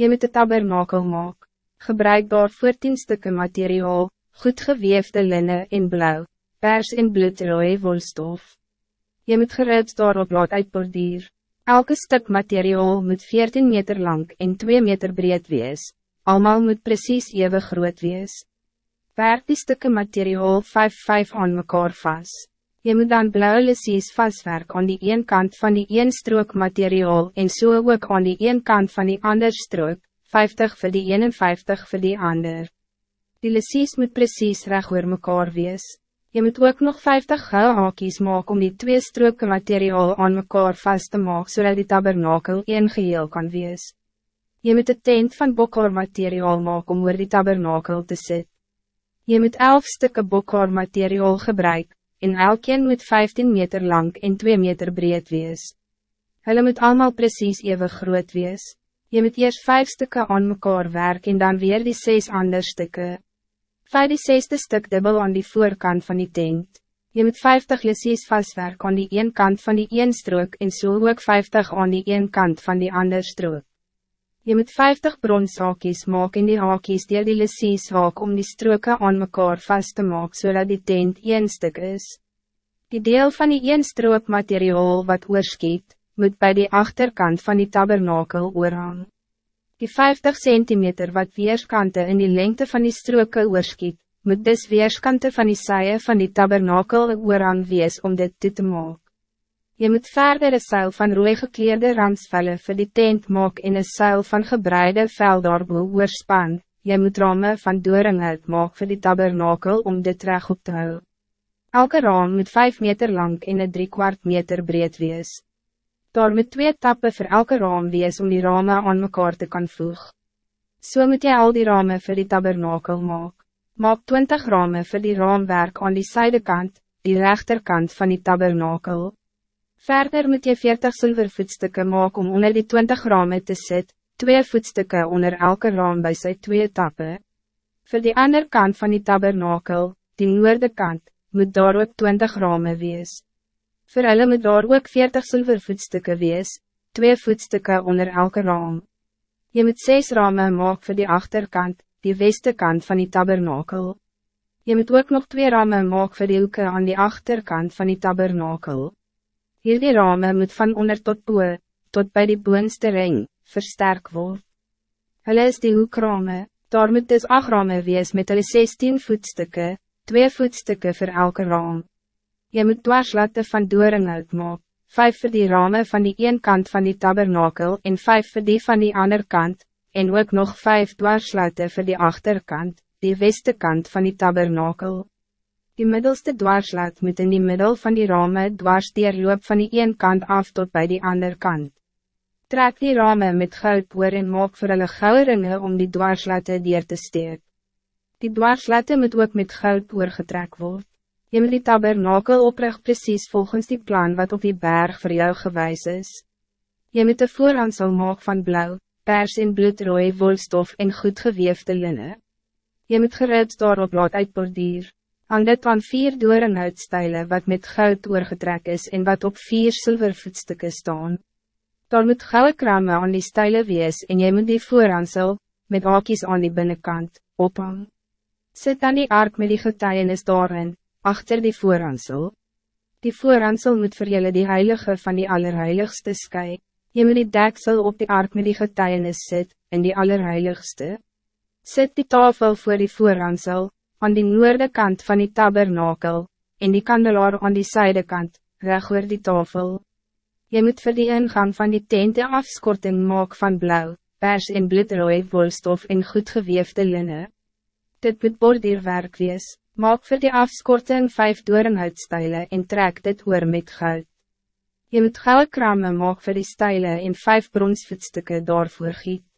Je moet de tabernakel maak. Gebruik daarvoor tien stukken materiaal, goed geweefde linnen in blauw, pers in bloedrooie wolstof. Je moet geruid daarop laat uitbordier. Elke stuk materiaal moet 14 meter lang en 2 meter breed wees. Almal moet precies even groot wees. Werk die stukken materiaal 5-5 aan mekaar vast. Je moet dan blauwe lesies vastwerk aan die een kant van die een strook materiaal en so ook aan die een kant van die ander strook, 50 voor die een en 50 voor die ander. Die lesies moet precies recht oor mekaar wees. Je moet ook nog 50 gouden hakies maken om die twee stroken materiaal aan mekaar vast te maken zodat die tabernakel een geheel kan wees. Je moet de tent van bokor materiaal maken om oor die tabernakel te zetten. Je moet 11 stukken bokor materiaal gebruiken en elkeen moet 15 meter lang en 2 meter breed wees. Hulle moet allemaal precies even groot wees. Je moet eerst vijf stukken aan mekaar werk en dan weer die zes andere stukken. Vijf die zesde stuk dubbel aan die voorkant van die tent. Je moet 50 lesies vastwerk aan die een kant van die een strook en so ook 50 aan die een kant van die ander strook. Je moet 50 bronshakies maken in die hakies die die lesies haak om die stroken aan mekaar vast te maken zodat die tent een stuk is. Die deel van die een strook materiaal wat oorskiet, moet bij die achterkant van die tabernakel oorhang. Die 50 centimeter wat weerskante in die lengte van die stroken oorskiet, moet dus weerskante van die saaie van die tabernakel oorhang wees om dit toe te maken. Je moet verder een zeil van rooi gekleerde ramsvellen voor die tent maak en een zeil van gebreide vel daarboe oorspan. Je moet ramen van doringhout maak voor die tabernakel om dit reg op te hou. Elke raam moet 5 meter lang en een drie kwart meter breed wees. Daar moet twee tappen voor elke raam wees om die ramen aan mekaar te kan voeg. So moet je al die ramen voor die tabernakel maak. Maak 20 ramen voor die raamwerk aan die zijdekant, die rechterkant van die tabernakel. Verder moet je 40 zilvervoetstukken maken om onder die 20 ramen te zetten, twee voetstukken onder elke raam bij zijn twee tappen. Voor die andere kant van die tabernakel, die noorde kant, moet daar ook 20 ramen wees. Voor hulle moet daar ook 40 zilvervoetstukken wees, twee voetstukken onder elke raam. Je moet 6 ramen maken voor die achterkant, die weste kant van die tabernakel. Je moet ook nog twee ramen maken voor die hoeken aan die achterkant van die tabernakel. Hierdie ramen moet van onder tot boe, tot bij die boonste ring, versterk word. Hulle is die hoekrame, daar moet dus acht ramen wees met hulle 16 voetstukken, twee voetstukken voor elke raam. Je moet dwarslatte van doring uitmaak, vijf voor die ramen van die een kant van die tabernakel en vijf voor die van die ander kant, en ook nog vijf dwarslatte voor die achterkant, die weste kant van die tabernakel. Die middelste dwarslat moet in die middel van die ramen dwars loop van die een kant af tot bij die ander kant. Trek die ramen met goud oor en maak vir hulle gouweringe om die dwarslatte dier te steek. Die dwarslatte moet ook met goud oorgetrek word. Je moet die tabernakel oprecht precies volgens die plan wat op die berg voor jou gewijs is. Je moet de voorhansel maak van blauw, pers en bloedrooi wolstof en goed geweefde linnen. Je moet geruid daarop laat uitbordier. Aan dit van vier doornhoutstijlen wat met goud oorgetrek is en wat op vier zilvervoetstukken staan. Daar moet gouden kramen aan die stijlen wees en jy moet die voorhansel, met hakies aan die binnenkant, ophang. Zet dan die ark met die getuienis daarin, achter die voorhansel. Die voorhansel moet voor jullie die heilige van die allerheiligste sky. Je moet die deksel op die ark met die getuienis sit, in die allerheiligste. Zet die tafel voor die voorhansel, aan die noorde kant van die tabernakel, en die kandelaar aan die zijdekant, reg oor die tafel. Je moet voor die ingang van die tente afskorting maak van blauw, pers en bloedrooi wolstof en goed geweefde linnen. Dit moet borduurwerk wees, maak voor die afskorting vijf doornhoutstijlen en trek dit oor met goud. Je moet gouden kramen maak voor die stijlen en vijf bronsvoetstukken daarvoor giet.